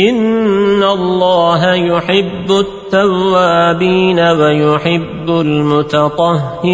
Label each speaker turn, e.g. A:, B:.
A: إن الله يحب التوابين ويحب المتطهرين